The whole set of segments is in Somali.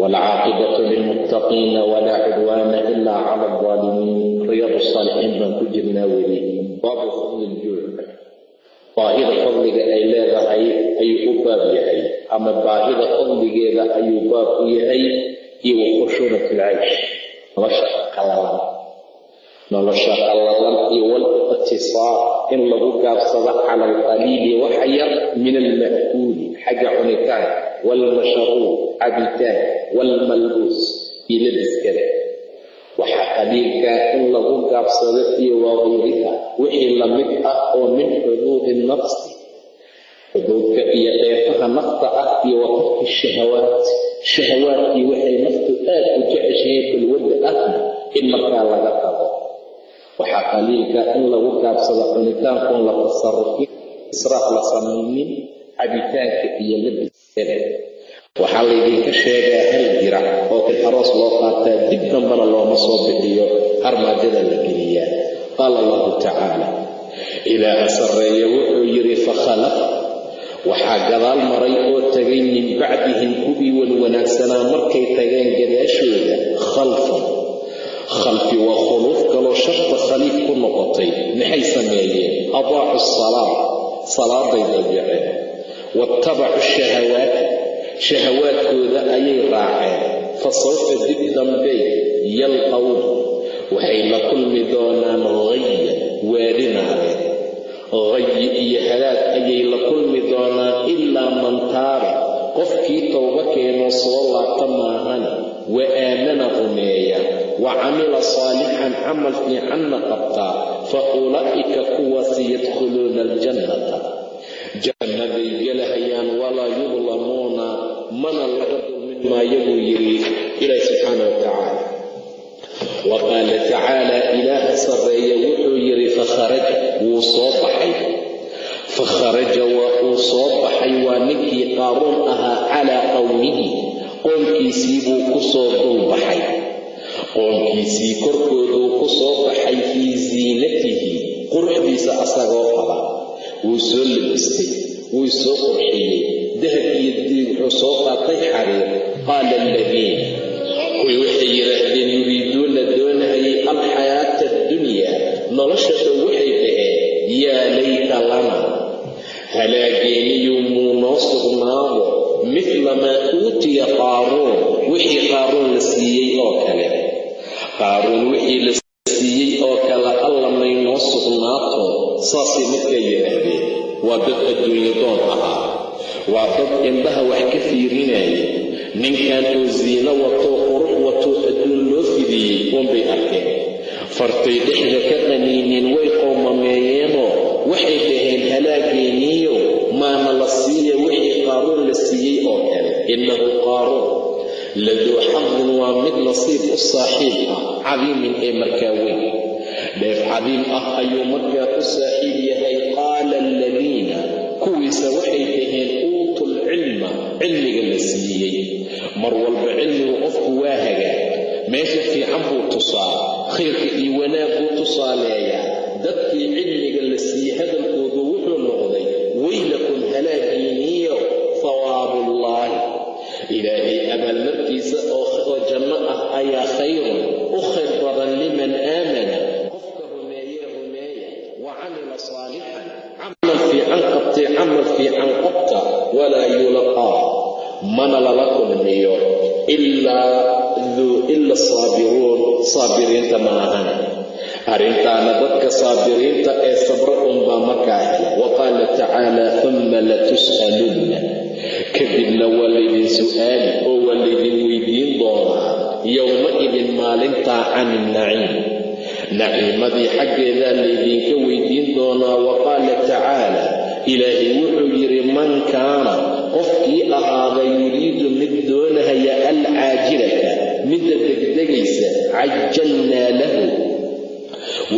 والعاقبة للمتقين ولا عدوان إلا على الظالمين رياض الصالحين baan ku jirnaa weli baabu fadli ljuuc baahida fadliga ay leedahay ayuu u baab yahay ama baahida fadligeeda ayuu baab u yahay iyo wakhushuunat lcaysh nolosha qallalan nolosha qallalan iyo waliqtisaar in lagu gaabsado cala alqaliili waxa yar min alma'kuuli xagga cunitaanka waalmashruub cabitaan waalmalbuus iyo labiskada waxaa qaliilkaa in lagu gaabsado iyo waqayriha wixii la mid ah oo min xuduudi nafsi xuduudka iyo dheefaha nafta ah iyo watarki shahawaat shahawaadkii waxay naftu aad u jeceshahay balwadda ahna in markaa laga tago waxaa qaliilka in lagu gaabsado cunitaankuun la tasarufin israaf la samaynin cabitaanka iyo labiskada waxaa laydinka sheegaa hal dirac oo kan aroos loo qaataa dib dambana looma soo bixiyo armaajada la geliyaa. Qaala allahu tacaala ilaaha sarreeya wuxuu yidhi fakhalaf waxaa gadaal maray oo tagay min bacdihim kuwii wanwanaagsanaa markay tageen gadaashooda khalfan. Khalfi waa khuluuf kaloo sharta khaliif ku noqotay. Maxay sameeyeen? Adaacu salaa salaaday dayaceen waatabacu shahawaati shahawaadkooda ayay raaceen fa sawfa dib dambey yalqawna waxay la kulmi doonaan haya waadhinaadeen hayi iyo halaag ayay la kulmi doonaan ilaa man taaba qofkii towba keenoo soo laabta maahana wa aamana rumeeya wa camila saalixan camal fiicanna qabtaa fa ulaa'ika kuwaasi yadkhuluuna aljannata buu yidhi ilaahi subxaana wa tacaala tacaala ilaaha sarreeya wuxuu yidhi fakharaja wuu soo baxay fakharaja waa uu soo baxay waa ninkii qaaruun ahaa calaa qowmihi qoomkiisii buu ku soo dulbaxay qoomkiisii korkooduu ku soo baxay fii ziinatihi quruxdiisa asagoo qaba wuu soo labistay wuu soo qurxiyey dahab iyo diig wuxuu soo qaatay xariir qaala aladiina kuwii waxay yidhaahdeen yuriiduuna doonahayay alxayaata addunyaa nolosha dhow waxay dhaheen yaa layta lana cadiimin ee markaa weyn. Dheef cadiim ah ayuu markaa u saaxiib yahay qaala aladiina kuwiisa waxay dhaheen uutul cilma cilmiga la siiyey. Mar walba cilmigu qofku waa hagaa meesha fiican buu tusaa khayrka iyo wanaag buu tusaaleeyaa. Dadkii cilmiga la siiyey hadalkoodu wuxuu noqday weylakum halaagiiniyo hawaabullaahi ilaahay abaalmarkiisa oo janno ah ayaa khayrun ila saabiruun saabiriinta ma ahan. Arrintaana dadka saabiriinta ee sabra unbaa markaa hela wa qaala tacaala uma latus'alunna kadibna waa laydin su'aali oo waa laydin weydiin doonaa. Yowma-idin maalintaa cani naciim. Naciimadii xaggeedaa laydinka weydiin doonaa wa qaala tacaala ilaahay wuxuu yidhi man kaana qofkii ahaada yuriidu mid doonahaya alcaajilata midda degdegaysa cajalnaa lahu.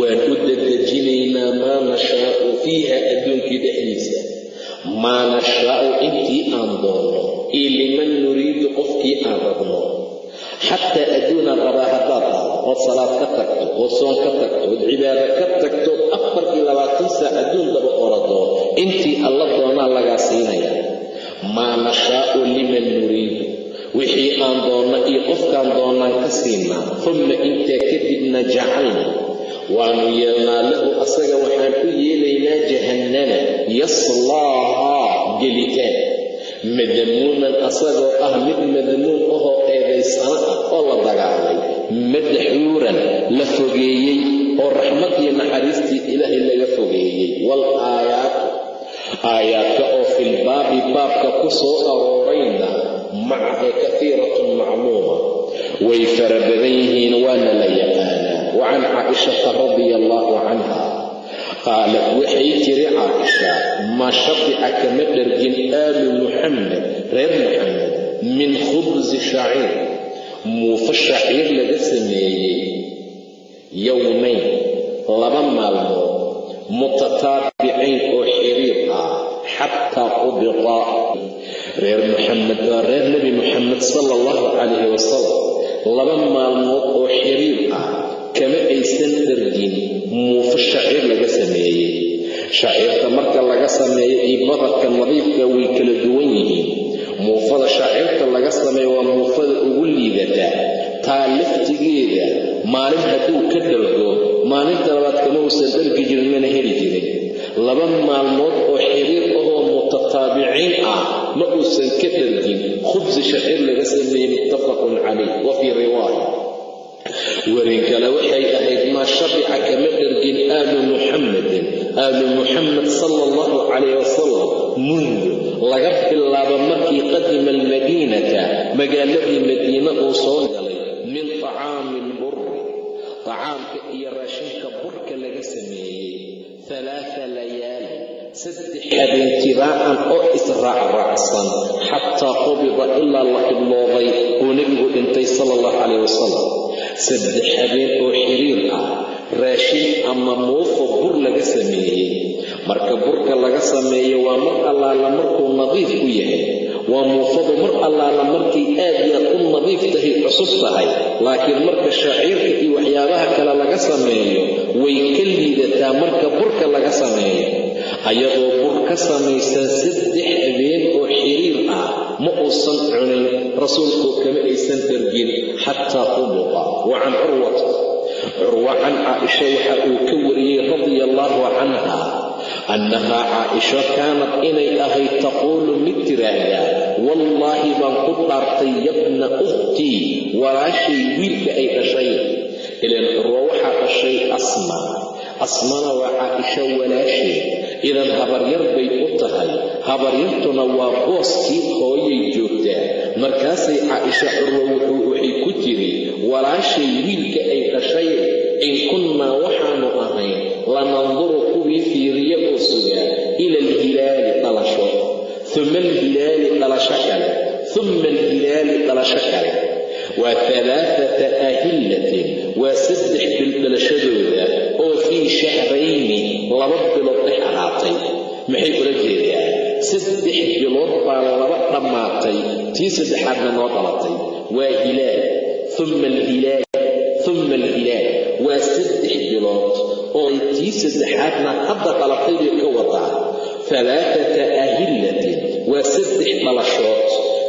Waan u dedejinaynaa maa nashaa'u fiiha adduunkii dhexdiisa. Maa nashaa'u intii aan doonno iyo liman nuriidu qofkii aan rabno. Xataa adduunaan rabaa haddaad ahdo ood salaad ka tagto ood soon ka tagto ood cibaado ka tagto afar iyo labaatan saac adduun daba orado intii alla doonaa lagaa siinaya maa nashaa'u liman nuriidu wixii aan doonno iyo qofkaan doonnaan ka siinaa humma intaa kadibna jacalna. Waanu yeelnaa lahu asaga waxaan u yeelaynaa jahannama yaslaahaa gelitaan. Madamuuman asagoo ah mid madmuum ahoo eedaysano ah oo la dagaalay madxuuran la fogeeyey oo raxmadiyo naxariistii ilaahay laga fogeeyey. Wal aayaatu aayaadka oo filbaabi baabka ku soo aroorayna macaha kafiiratun macluuma. Way fara badan yihiin waana la yaqaanaa. Wa can caaishata radia allaahu canha. Qaalat waxay tiri caaisha ma shabica kama dhargin aalu muxamed reer muxamed min khubsi shaciir. Muufo shaciir laga sameeyey. Yowmayn laba maalmood. Ah xataa qubita reer muxamed waa reer nebi muxamed sala allahu calayhi wasalam laba maalmood oo xiriir ah kama aysan dhargin muufo shaciir laga sameeyey shaciirta marka laga sameeyo iyo badarka nadiifka way kala duwan yihiin muufada shaciirta laga sameeyo waa muufada ugu liidata taa laftigeeda maalin hadduu ka dhargo maalinta labaad kama uusan dhargi jirin mana heli jirin laba maalmood oo xiriir ahoo mutataabiciin ah ma uusan ka dhargin khubsi shaciir laga sameeyey muttafaqun calayh wa riwaaya werin kale waxay ahayd maa shabica kama dhargin aalu muxammadin aalu muxamed sala allahu calayh wasalam mundu laga bilaabo markii qadima almadiinata magaaladii madiine uu soo galay min tacaami lburri tacaamka iyo raashinka burka laga sameeyey alaaa layaali saddex habeen tibaacan oo israacraacsan xataa qubida ilaa la qiblooday uu nebigu dhintay sala allahu calayh wasalam saddex habeen oo xiriir ah raashin ama muufo bur laga sameeyey. Marka burka laga sameeyo waa mar allaala markuu nadiif ku yahay waa muufadu mar allaala markay aad yaad u nadiif tahay cusub tahay laakiin marka shaciirka iyo waxyaabaha kale laga sameeyo way ka liidataa marka burka laga sameeyo. Ayadoo bur ka samaysan saddex habeen oo xiriir ah ma uusan cunin rasuulkoo kama aysan dhargin xataa qubida wa can curwata curwa can caaisha waxa uu ka wariyey radia allaahu canha annahaa caaisho kaanad inay ahayd taquulu mid tiraahdaa wallaahi baan ku dhaartay yabna ukhtii walaashay wiilka ay dhashay. Ilan curwa waxaa dhashay asma. Asmana waa caaisho walaasheed idan habaryar bay u tahay. Habaryartuna waa booskii hooyay joogtaa. Markaasay caaisha curwa waxay ku tiri walaashay wiilka ay dhashay in kunnaa waxaanu ahayn lananduru kuwii fiiriya oo sugaa ila alhilaali uma alhilaali dhalasho kale uma alhilaali dhalasho kale waa alaaata ahillatin waa saddex bil dhalashadooda oo fii shahrayni laba bilood dhex ahaatay maxay ula jeedaa saddex bilood baa laba dhammaatay tii saddexaadna noo dhalatay waa hilaal uma alhilaal uma alhilaal waa saddex bilood oo tii saddexaadna hadda dhalatay bay ka wadaa alaaata ahillatin waa saddex dhalashood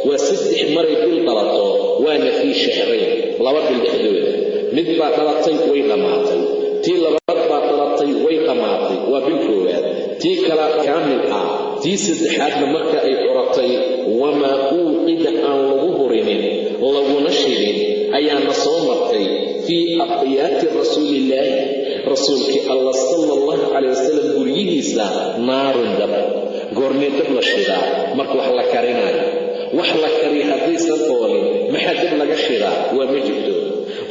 waa saddex maray bil dhalato waana fii shahrayn laba bil dhexdooda mid baa dhalatay way dhammaatay tii labaad baa dhalatay way dhammaatay waa bil koowaad tii kala kaamil ah tii saddexaadna marka ay curatay wamaa uuqida aan lagu hurinin laguna shidin ayaana soo martay fii aqyaati rasuulillaahi rasuulkii allah sala allahu calay wasalam guryihiisa naarun dab goormee dab la shidaa marka wax la karinaayo. Wax la kariya haddaysan oolin maxaa dab laga shidaa? Waa ma jirto.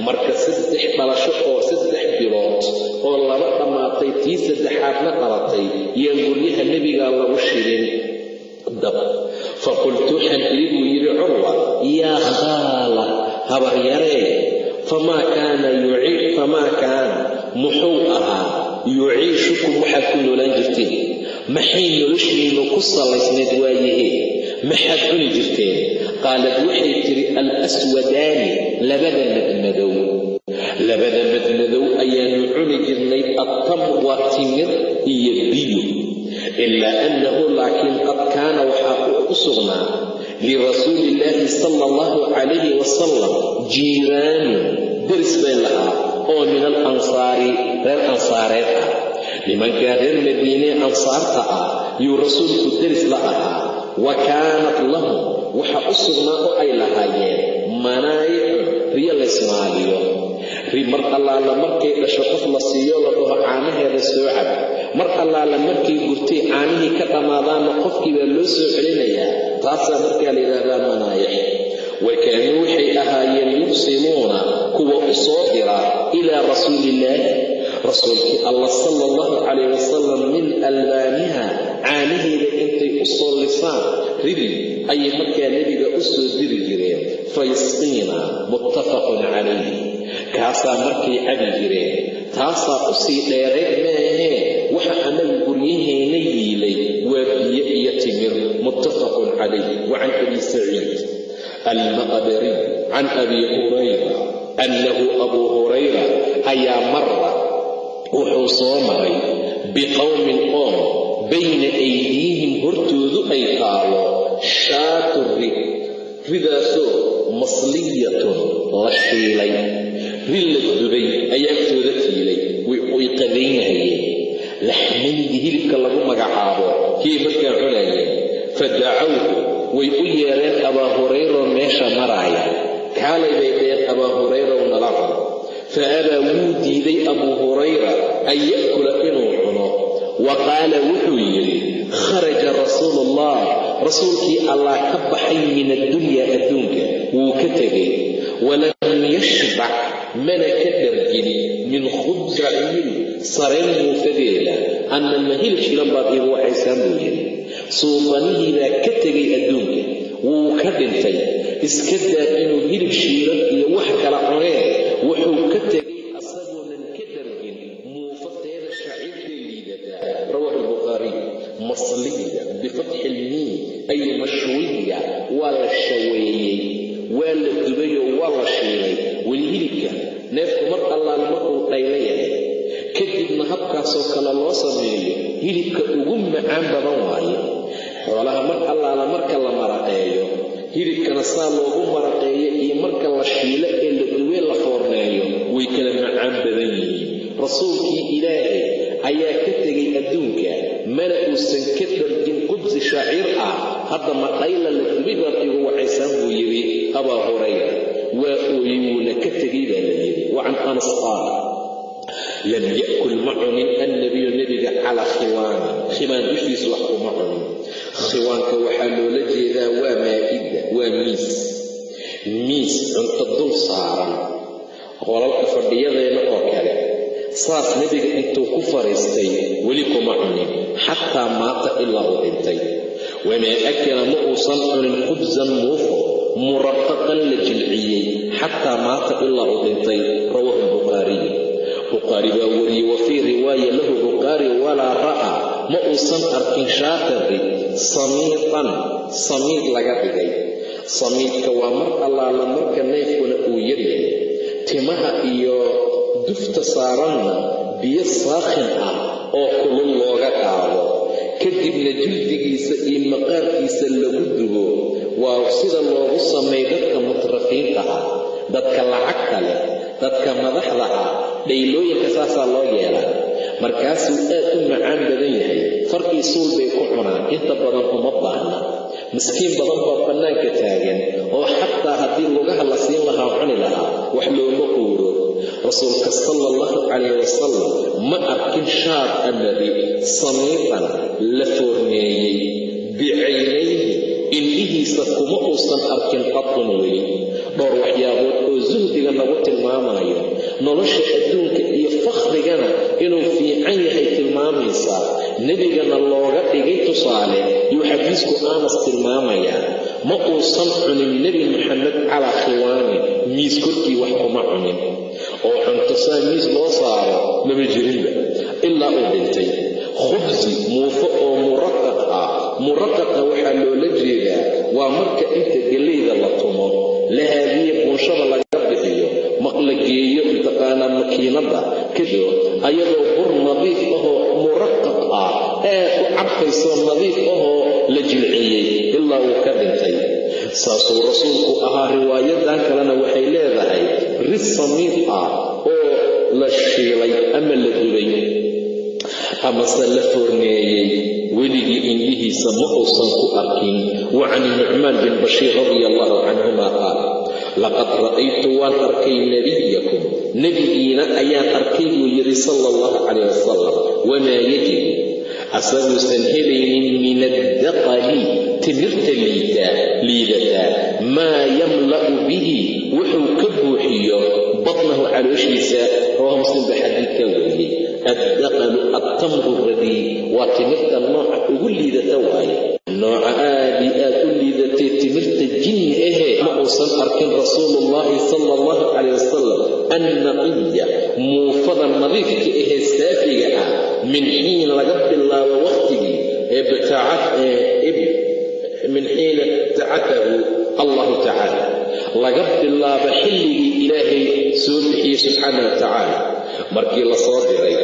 Marka saddex dhalasho oo saddex bilood oo laba dhammaatay tii saddexaadna dhalatay yaan guryaha nebigaa lagu shidin dab. Faqultu waxaan idhi buu yidhi curwa yaa khaala habaryaree famaa kaana famaa kaana muxuu ahaa yuciishukum waxaad ku noolaan jirteen. Maxay noloshiinnu ku salaysnayd waayahee maxaad cuni jirteen? Qaalad waxay tidhi al aswadaani labada madmadow labada madmadow ayaanu cuni jirnay attamr waa timir iyo biyo. Ilaa annahu laakiin qad kaana waxaa u sugnaa. Lirasuuli illaahi sala allahu calayhi wasalam jiiraanun deris bay lahaa oo min alansaari reer ansaareed ah. Nimankaa reer madiinee ansaarta ah yuu rasuulku deris la ahaa wa kaanat lahum waxa u sugnaa oo ay lahaayeen manaayicun riyo laysmaaliyo ri mar allaala markay dhasho qof la siiyo la dhaho caanaheeda soo cab mar allaala markay gurtay caanihii ka dhammaadaanna qofkii baa loo soo celinayaa. Taasaa markaa la yidhaahdaa manaayic wa kaanuu waxay ahaayeen yursiluuna kuwa u soo dira ilaa rasuuliillaahi rasuulkii allah sala allahu calayh wasalam min albaaniha caanaheeda intay u soo lisaan. Ridi ayay markaa nebiga u soo diri jireen. Fayasqiina muttafaqun calayh kaasaa markay cabi jireen. Taasaa u sii dheerayd maahee waxa annagu guryaheenna yiilay. Waa biyo iyo timir muttafaqun calayh wa can abi saciid almaqbari can abi hurayra annahu abuu hurayra ayaa mara wuxuu soo maray biqowmin qoom bayna aydiihim hortoodu ay taalo shaatu rid ridaasoo masliyatun la shiilay rid la dubay ayaa agtooda tiilay way qadaynahayeen laxmaydi hilibka lagu magacaabo kii markaa cunayeen fa way u yeedheen abaa hurayroo meesha maraaya kaalay bay dheen abaa hurayrow nala cuno. Fa abaa wuu diiday abuu hurayra an ya'kula inuu cuno? Wa qaala wuxuu yidhi kharaja rasuulu ullah rasuulkii allah ka baxay min addunyaa adduunka wuu ka tegay walam yashbac mana ka dhargin min khubsa sareen muufadeeda anna ma shilan baad iigu waxaysaan buu yidhi suufanihii baa ka tegay adduunka. Wuu ka dhintay. Iska daa inuu hilib shiilan iyo wax kala cuneen wuxuu ka tegay asagoonan ka dhargin muufateeda shaciirtay liidataa rawaahu albukhaariy masliya bifatxi ilmiin ay mashwiya waa la shaweeyey waa la dubayoo waa la shiilay. Weli hilibka neefku mar allaale markuu dhayla kadibna habkaasoo kale loo sameeyo hilibka ugu macaan badan xoolaha mar allaala marka la maraqeeyo hilibkana saa loogu maraqeeyo iyo marka la shiilo ee la duwee la foorneeyo way kala macaan badan yihiin. Rasuulkii ilaahay ayaa ka tegay adduunka mana uusan ka dhargin qubsi shaciir ah. Hadda madhayla la dubay baad igu wacaysaan buu yidhi abaa hurayra waa ooyey wuuna ka tegay baa la yidhi. Wa can anas qaal lam ya'kul ma cunin annabiyu nebiga calaa khiwaani. Khiwaan dushiisa wax kuma cunin khiwaanka waxaa loola jeedaa waa maa'ida waa miis. Miis cunto dul saaran qolalka fadhiyadeenna oo kale. Saas nebiga intuu ku fadhiistay weli kuma cunin xataa maata ilaa uu dhintay. Wamaa akala ma uusan cunin khubsan muufo muraqaqan la jilciyey xataa maata ilaa uu dhintay. Rawaahu albukhaariy bukhaari baa wariyey wa fii riwaaya lahu bukhaari walaa ra'aa ma uusan arkin shaatari samiitan samiid laga dhigay. Samiidka waa mar allaala marka neefkuna uu yaryahay timaha iyo dufta saaranna biyo saakhin ah oo kulul looga qaado. Kadibna jildigiisa iyo maqaarkiisa lagu dubo. Waa sida loogu sameey dadka mutrafiinta ah dadka lacagta leh dadka madaxda ah dhaylooyinka saasaa loo yeelaa markaasuu aad u macaan badan yahay. Farkii suul bay ku cunaan. Inta badan uma baahna. Miskiin badan baa bannaanka taagan oo xataa haddii lugaha la siin lahaa cuni lahaa wax looma quuro rasuulka sala allahu calayh wasalam ma arkin shaad amari samiitan la foorneeyey. Bicaynayhi indhihiisa kuma uusan arkin qadun weli dhowr waxyaabood oo suhdiga nagu tilmaamayo nolosha adduunka iyo fakhrigana inuu fiican yahay tilmaamaysaa. Nebigana looga dhigay tusaale yuu xadiisku anas tilmaamayaa. Ma uusan cunin nebi maxamed calaa khiwaanin miis korkii wax kuma cunin. Oo cunto saa miis loo saaro maba jirinba ilaa uu dhintay. Khubsi muufo oo muraqaq ah. Muraqaqa waxaa loola jeedaa waa marka inta gellayda la tumo. La haadiye buunshada laga makiinadda kadib ayadoo bur nadiif ahoo muraqaq ah aad u carfaysoo nadiif ahoo la jilciyey ilaa uu ka dhintay. Saasuu rasuulku ahaa riwaayadan kalena waxay leedahay ris samiid ah oo la shiilay ama la dubay. Amase la foorneeyey weligii indhihiisa ma uusan ku arkin wa can nucmaan bin bashiir radia allahu canhuma qaal laqad ra'aytu waan arkay nebiyakum nebigiina ayaan arkay buu yidhi sala allahu calayh wasalam wamaa yajibu asaguusan helaynin min addaqali timirta liitaa liidataa maa yamla'u bihi wuxuu ka buuxiyo batnahu calooshiisa rawaha muslim baa xadiidka wariyey addaqalu attamru radii waa timirta nooca ugu liidata waaye min xiina ibtacatahu allahu tacaala laga bilaabo xilligii ilaahay soo bixiyey subxaana wa tacaala markii la soo diray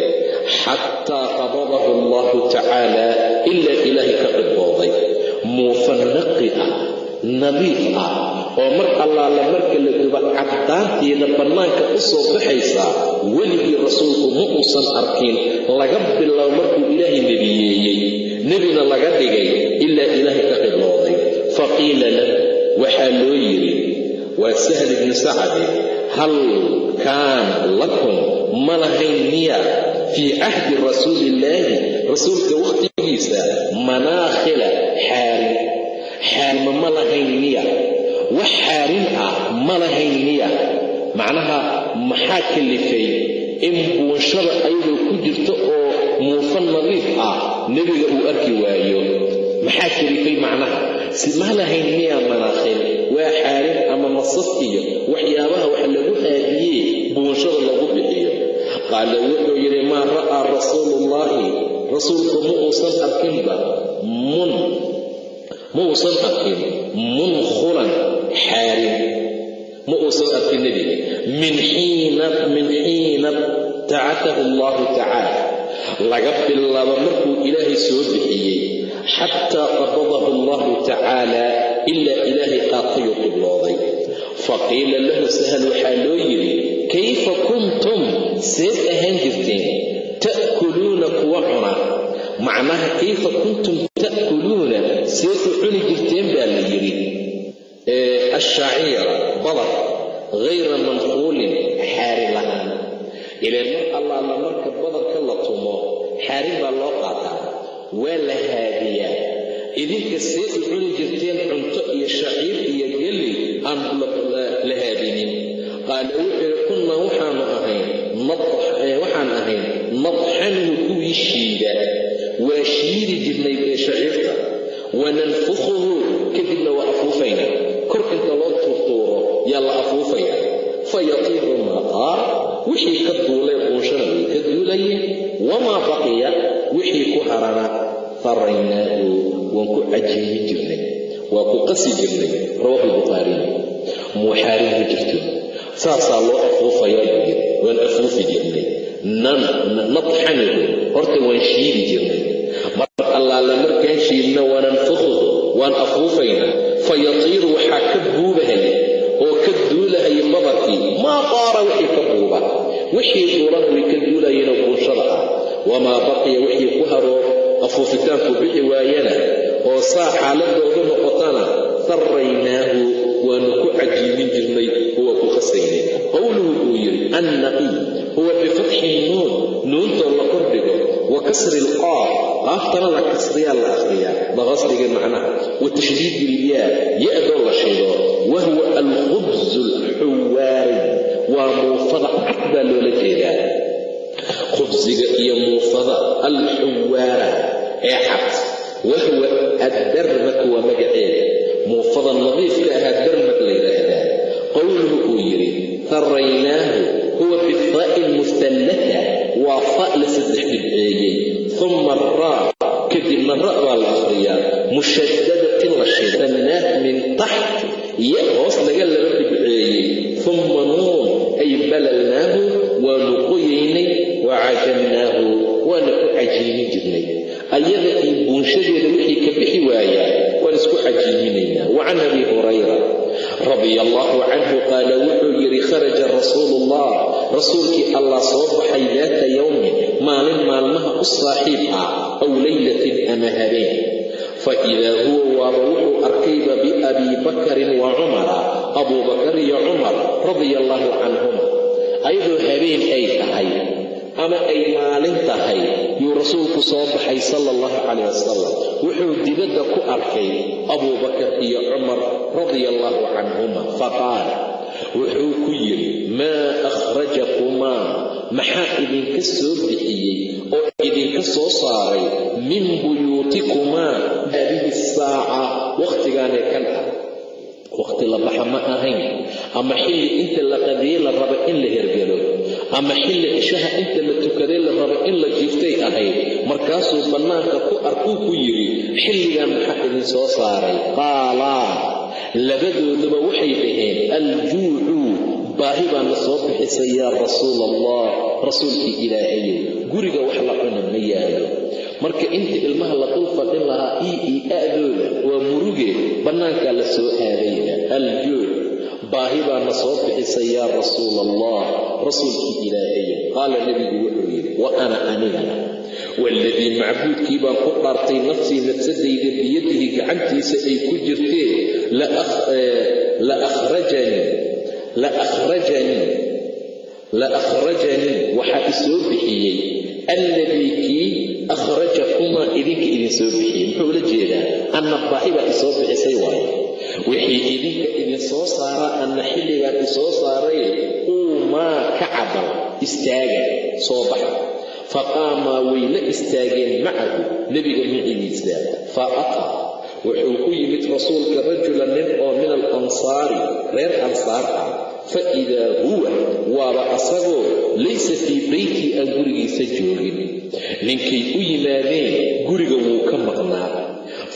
xataa qabadahu allahu tacaala ilaa ilaahay ka qibooday muufanaqi ah nadiif ah oo mar allaala marka la duba caddaanteeda bannaanka u soo baxaysaa weligii rasuulku ma uusan arkin laga biloabo markuu ilaahay nebiyeeyey nebina laga dhigay ilaa ilaahay ka qibooday faqiila lahu waxaa loo yidhi waa sahl ibnu sacadi hal kaana lakum? Ma lahayn miya fii cahdi rasuuliillaahi rasuulka wakhtigiisa manaakhila xaarin. Xaarima ma lahayn miya. Wax xaarin ah ma lahayn miya. Macnaha maxaa kalifay? In buunshada ayadoo ku jirta oo muufa nadiif ah nebiga uu arki waayo. Maxaa kalifay macnaha? Si ma lahayn miya manaakhil waa xaarin ama masaf iyo waxyaabaha wax lagu haadiyee buunshada lagu bixiyo. Qaala wuxuu yidhi maa ra'aa rasuuluullaahi rasuulku ma uusan arkinba mun ma uusan arkin munkhulan xaarin. Ma uusan arkin nebiga. Min xiina tacatahu allahu tacaala laga bilaabo markuu ilaahay soo bixiyey xataa qabadahu allahu tacaala ilaa ilaahay qaatayuu qiblooday. Faqiila lahu sahal waxaa loo yidhi kayfa kuntum? Seed ahaan jirteen ta'kuluuna kuwa cuna. Macnaha kayfa kuntum ta'kuluuna? Seed u cuni jirteen baa la yidhi. Ashaciira badar hayra manquulin xaari lahaan ileen mar allaala marka badarka la tumo xaarin baa loo qaataa waa la haadiyaa. Idinka see u cuni jirteen cunto iyo shaciir iyo gelli aan la haadinin. Qaala wuxuu kunna waxaanu ahayn waxaan ahayn nadxanuhu kuwii shiida waa shiidi jirnay ee shaciirta. Wananfukhuhu kadibna waa afuufayna. Kor inta loo tuurtuuro yaa la afuufaya fayatiiru maqaa wixii ka duulay quunshana way ka duulayeen wamaa baqiya wixii ku harana faraynaahu waan ku cajiibi jirnay waa ku qasi jirnay rawaahu lbukhaariy muuxaarin ku jirto. Saasaa loo afuufayaa waan afuufi jirnay. Nadxanihu horta waan shiidi jirnay. Mar allaala markaan shiidna wananfukhuhu waan afuufaynaa. Fayatiiru waxaa ka buubahaya badarkii maa qaara wixii ka buuba wixii duulana way ka duulayeenoo buunshada ah wamaa baqiya wixii ku haroo afuufitaanku bixi waayana oo saa xaaladoodu noqotana sarraynaahu waanu ku cajiibin jirnay huwa ku qasaynay qowluhu uu yidhi annaqiy huwa bifatxi nuun nuuntoo la kordhigo wa kasri ilqaaf qaaftana la kasriyaa la akhriyaa baqasriga macnaha wa tashdiidi ilyaa ya-doo la shido wa huwa alkhubsu waa muufada cad baa loola jeedaa. Khubsiga iyo muufada alxuwaara ee cad. Wahwa addarmak waa magaceeda. Muufada nadiifka ahaa darmak la yidhaahdaa. Qowluhu uu yidhi faraynaahu huwa bifaa'i lmustallata waa fa la saddex dhibceeyey. Uma raa kadibna ra' baa la akhriyaa. Mushadadatin la shidannaah min taxt ya hoos laga laba dhibceeyey. Uma nuun ay balalnaahu waanu qoyaynay wa cajamnaahu waana ku cajiimin jirnay ayada iyo buunshadeeda wixii ka bixi waayaa waan isku cajiiminaynaa wa abi hurayra radia allahu canhu qaala wuxuu yidhi kharaja rasuulu ullah rasuulkii allah soo baxay daata yowmin maalin maalmaha u saaxiib ah aw laylatin ama habeen fa idaa huwa waaba wuxuu arkayba biabii bakarin wa cumara abuu bakar iyo cumar radia allahu canhuma ayadoo habeen ay tahay ama ay maalin tahay yuu rasuulku soo baxay sala allahu calayh wasalam wuxuu dibadda ku arkay abuu bakar iyo cumar radia allahu canhuma faqaal wuxuu ku yidhi maa akhrajakumaa maxaa idinka soo bixiyey oo idinka soo saaray min buyuutikumaa haadihi saaca wakhtigaanee kan ah wakhti la baxa ma ahayn ama xilli inta la qadiyey la raba in la hergelo ama xilli cishaha inta la tukaday la raba in la jiiftay ahayd. Markaasuu bannaanka ku arkuu ku yidhi xilligan maxaa idin soo saaray? Qaalaa labadooduba waxay dhaheen aljuucu baahi baana soo bixisay yaa rasuula allah rasuulkii ilaahayow guriga wax la cuna ma yaalo marka inta ilmaha la dul fadhin lahaa ii ii a'dooda waa muruge bannaankaa la soo aadayna aljuuc baahi baana soo bixisay yaa rasuula allah rasuulkii ilaahayow qaala nebigu wuxuu yidhi wa ana anigana waaladii macbuudkii baan ku dhaartay nafsii nafsadayda biyadihi gacantiisa ay ku jirteen la akhrajanii waxaa isoo bixiyey. Alladii kii akhrajakumaa idinka idin soo bixiyey muxuu ula jeedaa anna baahi baa isoo bixisay waayo wixii idinka idin soo saaraa anna xilligaan isoo saaray uumaa ka cabal istaaga soo baxa faqaamaa way la istaageen macahu nebiga micigiisa fa ataa wuxuu ku yimid rasuulka rajula nin oo min alansaari reer ansaar ah fa idaa huwa. Waaba asagoo laysa fii beyti aan gurigiisa joogin. Ninkay u yimaadeen guriga wuu ka maqnaa.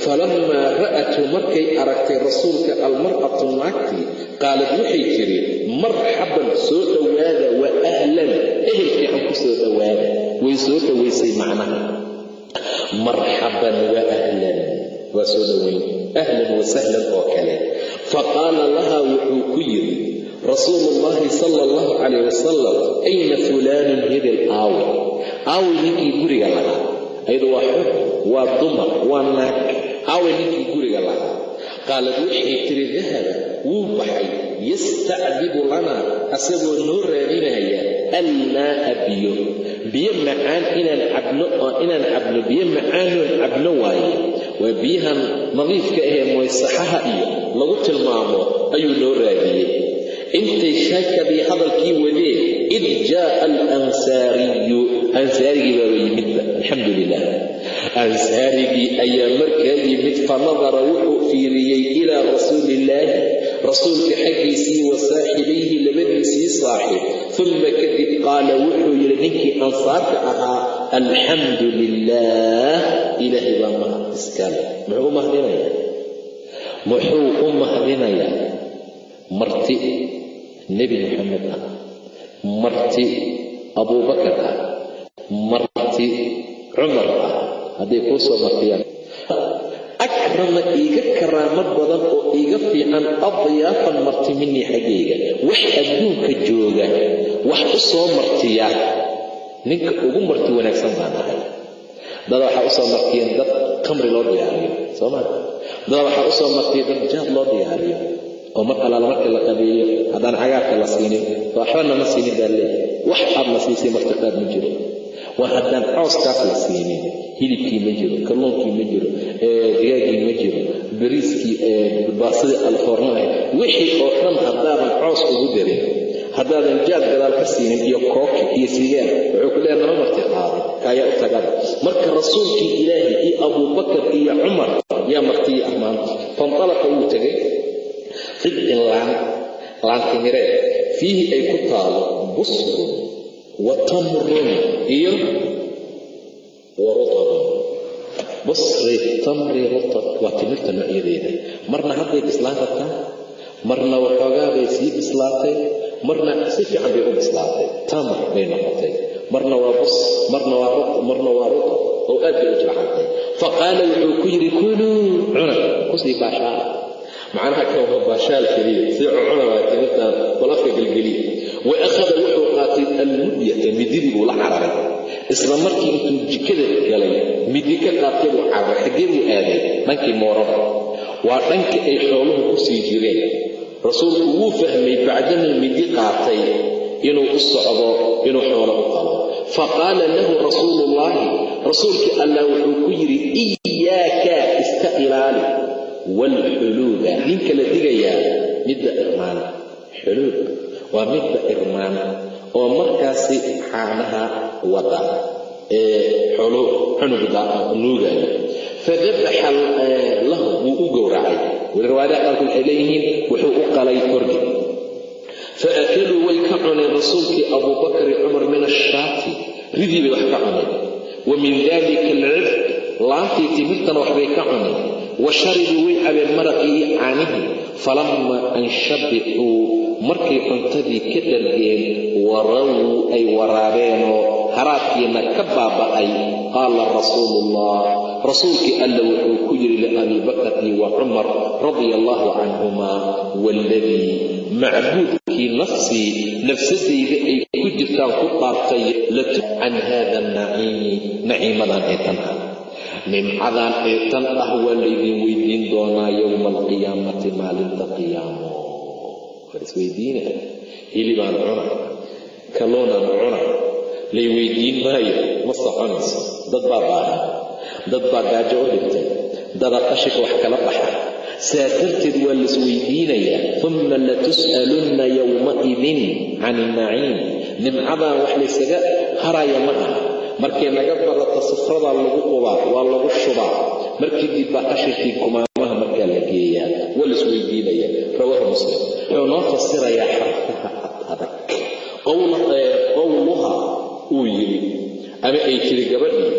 Falammaa ra'atu markay aragtay rasuulka almar'atu naagtii qaalad waxay tiri marxaban soo dhowaada wa ahlan. Ehelkii aan ku soo dhowaada. Way soo dhowaysay macnaha. Marxaban wa ahlan. Waa soo dhowayn. Ahlan wa sahlan oo kale. Faqaala lahaa wuxuu ku yidhi rasuulu ullaahi sala allahu calayh wasalam ayna fulaanun hebel aawi? Aawi ninkii guriga lahaa. Ayadu waa xor waa dumar waa naag. Aawi ninkii guriga lahaa. Qaalad waxay tiri dahaba wuu baxay. Yastacdibu lanaa asagoo noo raadinaya almaa'a biyo. Biyo macaan inaan cabno oo inaan cabno biyo macaanoon cabno waaye. Waa biyahan nadiifka ahee moysaxaha iyo lagu tilmaamo ayuu noo raadiyey intay shaakadii hadalkii wadeen id jaaa alansaariyu. Ansaarigii baaba yimidba alxamdu lilah ansaarigii ayaa markaa yimid fanadara wuxuu fiiriyey ilaa rasuuliillaahi rasuulka xaggiisii wa saaxibayhi labadiisii saaxib. Uma kadib qaala wuxuu yidhi ninkii ansaarka ahaa alxamdu lilaah ilaahay baa mahad iskale. Muxuu u mahdinayaa muxuu u mahdinayaa marti nebi maxamed ah marti abuubakar ah marti cumar ah. Hadday kuu soo martiyaan akrama iiga karaamad badan oo iiga fiican adyaafan marti minii xaggayga wax adduunka jooga wax u soo martiya ninka ugu marti wanaagsan baan ahay. Dada waxaa u soo martiyeen dad khamri loo diyaariyo sooma dada waxaa u soo martiya dad jaad loo diyaariyo oo mar allaala marka la qabeeyo haddaan cagaarka la siinin waxbana ma siinin baa leeyahay. Wax aad siisay martiqaad ma jiro. Waa haddaan cooskaas la siinin hilibkii ma jiro kalluunkii ma jiro digaaggii ma jiro bariiskii baasadii alfoorna ahayd. Wixii oo dhan haddaadan coos ugu darin haddaadan jaad gadaal ka siinin iyo kooki iyo sigaar wuxuu ku leeya nama marti qaaday u tagada. Marka rasuulkii ilaahi iyo abuubakar iyo cumar yaa martiyi ah maanta fanalaqa wuu tegay cidcin laan laantimireed fiihi ay ku taalo busrun wa tamrun iyo wa rutabun busri tamri rutab waa timirta noocyadeeda marna hadday bislaan kartaa marna waxoogaa bay sii bislaatay marna si fiican bay u bislaatay. Tamr bay noqotay. Marna waa bus marna waa rutab oo aad bay u jircantay fa wuxuu ku yidhi kuluu cuna ku sii baashaala macnaha kawha baashaal keliya sii waa timirtaan bal afka gelgeliya wa akhada wuxuu qaatay almudyata mididii buu la cararay. Isla markii intuu jikada galay midi ka qaatay buu cararay xaggee buu aaday dhankii moorada. Waa dhankii ay xooluhu ku sii jireen. Rasuulku wuu fahmay bacdamuu midi qaatay inuu u socdo inuu xoolo u qalo. Fa qaala lahu rasuuluullaahi rasuulkii allah wuxuu ku yidhi iyaaka iska ilaali waalxuluuba ninka la digayaa midda irmaan xuluub waa midda irmaan oo markaasi caanaha wada ee cunugda nuugaya fadabaxa lahu wuu u gowracay. Riwaayadaha qaarkood waxay leeyihiin wuxuu u qalay orgi fa akaluu way ka cuneen rasuulkii abuubakari cumar min ashaati ridii bay wax ka cuneen. Wa min dalika alcifq laantii timirtana waxbay ka cuneen wa sharibuu way cabeen maraqii iyo caanihii falammaa anshabicuu markay cuntadii ka dhargeen warawuu ay waraabeenoo haraadkiina ka baaba'ay qaala rasuuluullah rasuulkii alla wuxuu ku yidhi liabii bakri wa cumar radia allahu canhumaa waaladii macbuudkii nafsii nafsadayda ay ku jirtaan ku qaabtay latu can haada naciimi naciimadan ee tan ah nimcadan ee tan ah waa laydin weydiin doonaa yowma alqiyaamati maalinta qiyaamo. War isweydiina hilibaan cuna kalluunaan cuna lay weydiin maayo ma soconayso. Dad baa baahan. Dad baa gaajo u dhintay dada qashika wax kala baxa saa darteed waa laisweydiinayaa uma latus'alunna yowmaidin can ilnaciim nimcadan wax laysaga haraya ma aha markay naga badato sufradaa lagu qubaa waa lagu shubaa markii dib baa qashinkii kumaamaha markaa la geeyaa. Waa laisweydiinaya rawaahu muslim. Wuxuu noo fasirayaa xarfaha adag. Qowluha uu yidhi ama ay tiri gabadhii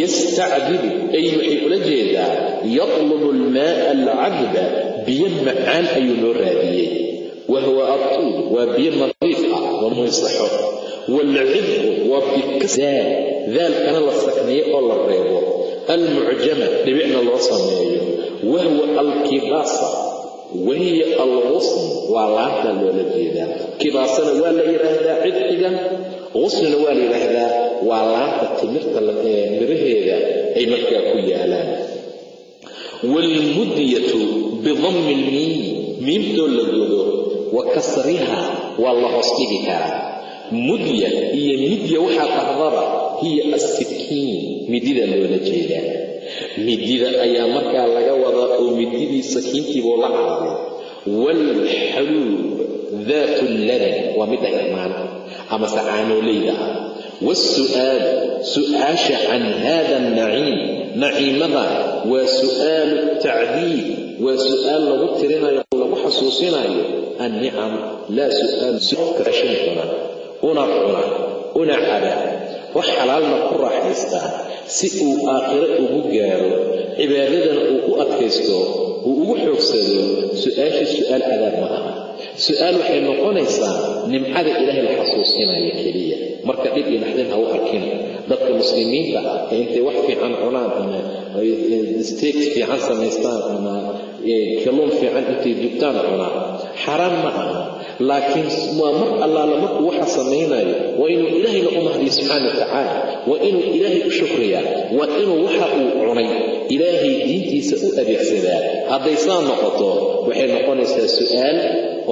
yastacdibu ay waxay ula jeedaa yatlubu almaaa alcadba biyo macaan ayuu noo raadiyey. Wa huwa waa biyo nadiif ah waa muisaxo waalcidbu waa bikadaa daalkana la sakniyo oo la reebo. Almucjama dhibicna loo sameeyo. Wahwa alkibaasa wahiya alqusn waa laantaa loola jeedaa. Kibaasana waa la yidhaahdaa cidxiga qusnina waa la yidhaahdaa waa laanta timirta miraheeda ay markaa ku yaalaan. Waalmudyatu bidammi lmiim miimtoo la godo wa kasriha waa la hoos dhigi karaa. Mudya iyo midya waxaa dhahdaba hiya assikiin midida loola jeedaa. Midida ayaa markaa laga wadaa oo mididii sakiintiibuu la cararay waalxaluub daatu lladan waa midda irmaan amase caanooleyda ah. Waasu'aalu su'aasha can hada alnaciim naciimada waa su'aalu tacdiib waa su'aal lagu tirinayo lagu xasuusinayo annicam laa su'aal cuna una cuna una caba wax xalaalna ku raaxaystaa si uu aakhiro ugu gaaro cibaadadana uu u adkaysto uu ugu xoogsado su'aal cadaab ma aha. Su'aal waxay noqonaysaa nimcada ilaahay la xasuusinaya keliya. Marka dhib iyo naxdin ha u arkin. Dadka muslimiinta ah ee intay wax fiican cunaan ama steek fiican samaystaan ama kalluun fiican intay dubtaan cunaan xaraan ma aha laakiin waa mar allaala markuu waxa samaynayo waa inuu ilaahayna u mahdiyo subxaana wa tacaala waa inuu ilaahay u shukriyaa waa inuu waxa uu cunay ilaahay diintiisa u adeegsadaa. Hadday saa noqoto waxay noqonaysaa su'aal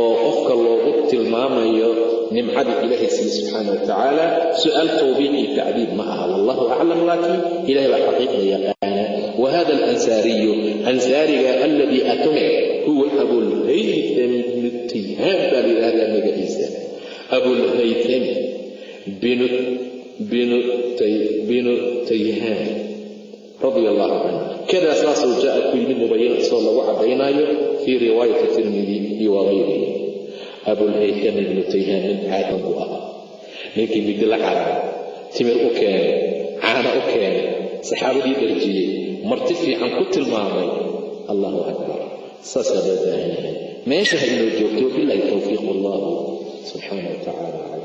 oo qofka loogu tilmaamayo nimcadii ilaahay siiye subxaana wa tacaala. Su'aal tawbiiq tacdiib ma aha wallahu aclam laakiin ilahay baa xaqiiqda yaqaana wa hada alansaariyu ansaariga aladii atome huwa abulhaytham bnu tayhaan baa la yidhaahdaa magaciisa abulhaytam binu tayhaan radia allahu canhu kadaa saasuu jaa ku yimid mubayanan isoo lagu caddaynaayo fii riwaayati tirmidi iyo waqayrihi abulhaytam ibnu tayhaan min caadan buu ahaa ninkii midi la carara timir u keenay caana u keenay saxaabadii dharjiyey marti fiican ku tilmaamay allahu akbar meesha ha inoo joogto wabilaahi towfiiq allahu subxaana wa tacaala aclam